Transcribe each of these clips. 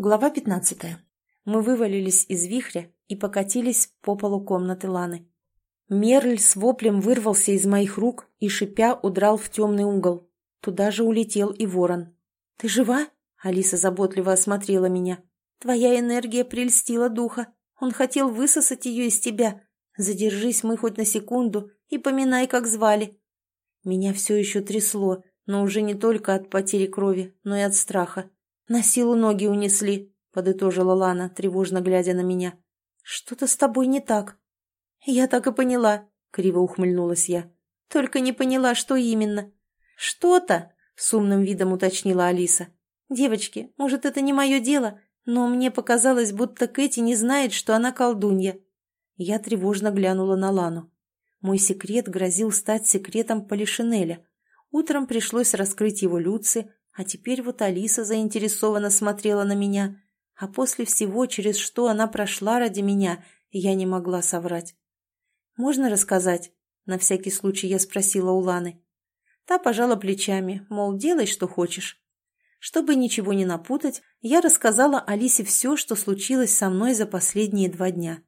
Глава 15. Мы вывалились из вихря и покатились по полу комнаты Ланы. Мерль с воплем вырвался из моих рук и, шипя, удрал в темный угол. Туда же улетел и ворон. «Ты жива?» — Алиса заботливо осмотрела меня. «Твоя энергия прельстила духа. Он хотел высосать ее из тебя. Задержись мы хоть на секунду и поминай, как звали». Меня все еще трясло, но уже не только от потери крови, но и от страха. «На силу ноги унесли», — подытожила Лана, тревожно глядя на меня. «Что-то с тобой не так». «Я так и поняла», — криво ухмыльнулась я. «Только не поняла, что именно». «Что-то», — с умным видом уточнила Алиса. «Девочки, может, это не мое дело, но мне показалось, будто Кэти не знает, что она колдунья». Я тревожно глянула на Лану. Мой секрет грозил стать секретом Полишинеля. Утром пришлось раскрыть его Люци, а теперь вот Алиса заинтересованно смотрела на меня, а после всего, через что она прошла ради меня, я не могла соврать. «Можно рассказать?» — на всякий случай я спросила у Ланы. Та пожала плечами, мол, делай, что хочешь. Чтобы ничего не напутать, я рассказала Алисе все, что случилось со мной за последние два дня.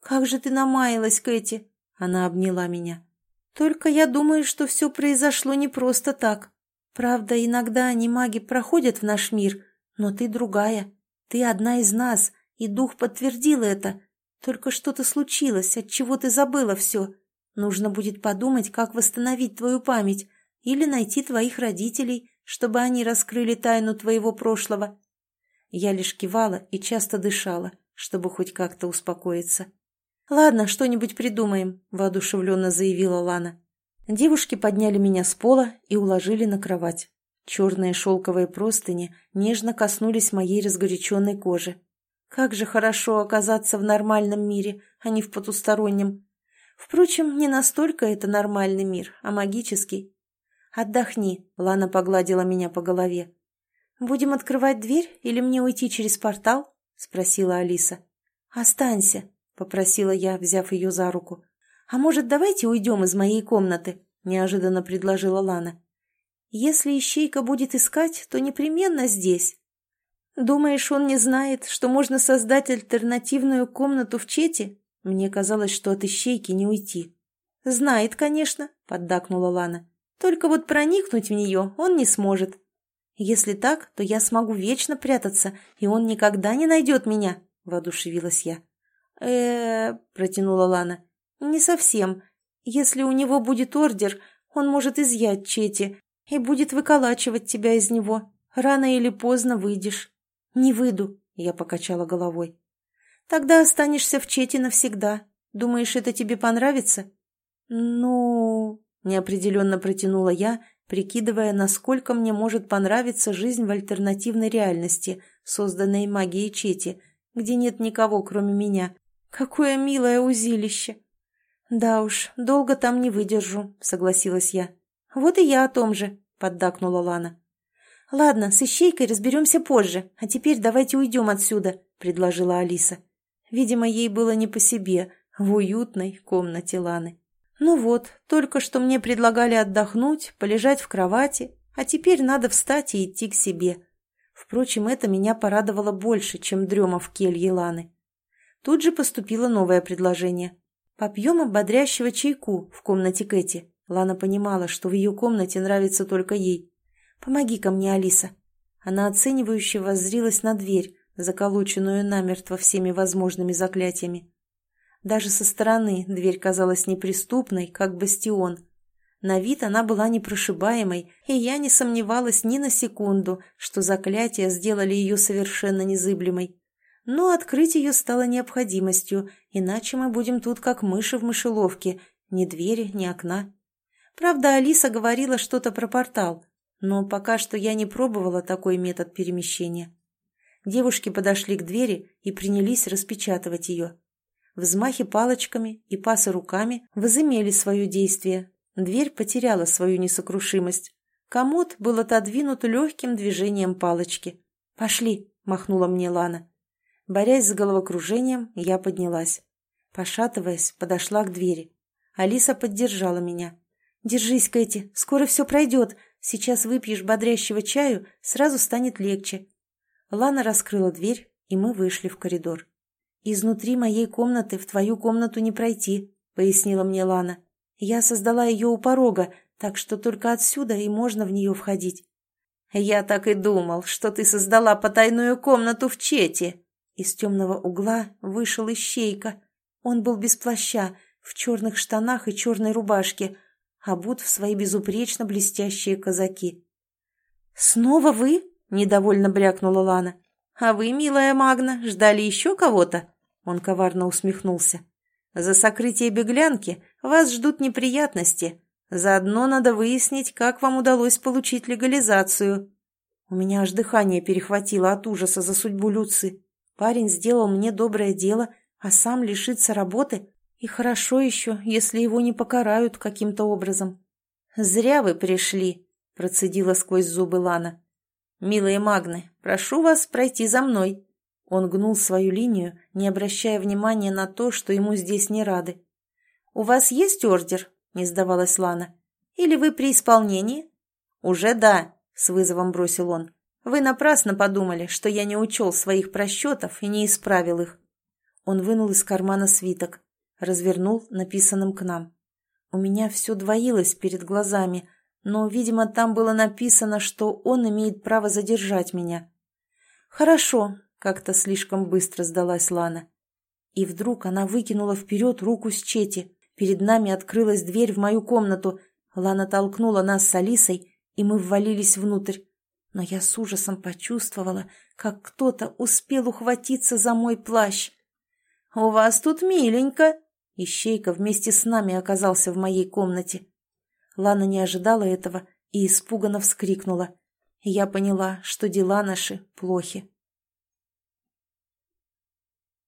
«Как же ты намаялась, Кэти!» — она обняла меня. «Только я думаю, что все произошло не просто так. Правда, иногда они маги проходят в наш мир, но ты другая. Ты одна из нас, и дух подтвердил это. Только что-то случилось, от чего ты забыла все. Нужно будет подумать, как восстановить твою память или найти твоих родителей, чтобы они раскрыли тайну твоего прошлого. Я лишь кивала и часто дышала, чтобы хоть как-то успокоиться. «Ладно, что-нибудь придумаем», — воодушевленно заявила Лана. Девушки подняли меня с пола и уложили на кровать. Черные шелковые простыни нежно коснулись моей разгоряченной кожи. Как же хорошо оказаться в нормальном мире, а не в потустороннем. Впрочем, не настолько это нормальный мир, а магический. «Отдохни», — Лана погладила меня по голове. «Будем открывать дверь или мне уйти через портал?» — спросила Алиса. «Останься», — попросила я, взяв ее за руку. «А может, давайте уйдем из моей комнаты?» – неожиданно предложила Лана. «Если ищейка будет искать, то непременно здесь». «Думаешь, он не знает, что можно создать альтернативную комнату в Чете?» Мне казалось, что от ищейки не уйти. «Знает, конечно», — поддакнула Лана. «Только вот проникнуть в нее он не сможет. Если так, то я смогу вечно прятаться, и он никогда не найдет меня», — воодушевилась я. э протянула Лана. «Не совсем. Если у него будет ордер, он может изъять Чети и будет выколачивать тебя из него. Рано или поздно выйдешь». «Не выйду», — я покачала головой. «Тогда останешься в Чете навсегда. Думаешь, это тебе понравится?» «Ну...» — неопределенно протянула я, прикидывая, насколько мне может понравиться жизнь в альтернативной реальности, созданной магией Чети, где нет никого, кроме меня. Какое милое узилище! «Да уж, долго там не выдержу», — согласилась я. «Вот и я о том же», — поддакнула Лана. «Ладно, с ищейкой разберемся позже, а теперь давайте уйдем отсюда», — предложила Алиса. Видимо, ей было не по себе в уютной комнате Ланы. «Ну вот, только что мне предлагали отдохнуть, полежать в кровати, а теперь надо встать и идти к себе». Впрочем, это меня порадовало больше, чем дрема в келье Ланы. Тут же поступило новое предложение. «Попьем ободрящего чайку в комнате Кэти». Лана понимала, что в ее комнате нравится только ей. «Помоги-ка мне, Алиса». Она оценивающе воззрилась на дверь, заколоченную намертво всеми возможными заклятиями. Даже со стороны дверь казалась неприступной, как бастион. На вид она была непрошибаемой, и я не сомневалась ни на секунду, что заклятия сделали ее совершенно незыблемой. Но открыть ее стало необходимостью, иначе мы будем тут как мыши в мышеловке, ни двери, ни окна. Правда, Алиса говорила что-то про портал, но пока что я не пробовала такой метод перемещения. Девушки подошли к двери и принялись распечатывать ее. Взмахи палочками и пасы руками возымели свое действие. Дверь потеряла свою несокрушимость. Комод был отодвинут легким движением палочки. «Пошли», — махнула мне Лана. Борясь с головокружением, я поднялась. Пошатываясь, подошла к двери. Алиса поддержала меня. «Держись, Кэти, скоро все пройдет. Сейчас выпьешь бодрящего чаю, сразу станет легче». Лана раскрыла дверь, и мы вышли в коридор. «Изнутри моей комнаты в твою комнату не пройти», — пояснила мне Лана. «Я создала ее у порога, так что только отсюда и можно в нее входить». «Я так и думал, что ты создала потайную комнату в Чете!» Из темного угла вышел Ищейка. Он был без плаща, в черных штанах и черной рубашке, обут в свои безупречно блестящие казаки. «Снова вы?» — недовольно брякнула Лана. «А вы, милая Магна, ждали еще кого-то?» Он коварно усмехнулся. «За сокрытие беглянки вас ждут неприятности. Заодно надо выяснить, как вам удалось получить легализацию». У меня аж дыхание перехватило от ужаса за судьбу Люцы. Парень сделал мне доброе дело, а сам лишится работы. И хорошо еще, если его не покарают каким-то образом. «Зря вы пришли», — процедила сквозь зубы Лана. «Милые Магны, прошу вас пройти за мной». Он гнул свою линию, не обращая внимания на то, что ему здесь не рады. «У вас есть ордер?» — не сдавалась Лана. «Или вы при исполнении?» «Уже да», — с вызовом бросил он. «Вы напрасно подумали, что я не учел своих просчетов и не исправил их». Он вынул из кармана свиток, развернул написанным к нам. У меня все двоилось перед глазами, но, видимо, там было написано, что он имеет право задержать меня. «Хорошо», — как-то слишком быстро сдалась Лана. И вдруг она выкинула вперед руку с Чети. Перед нами открылась дверь в мою комнату. Лана толкнула нас с Алисой, и мы ввалились внутрь но я с ужасом почувствовала, как кто-то успел ухватиться за мой плащ. «У вас тут миленько!» Ищейка вместе с нами оказался в моей комнате. Лана не ожидала этого и испуганно вскрикнула. Я поняла, что дела наши плохи.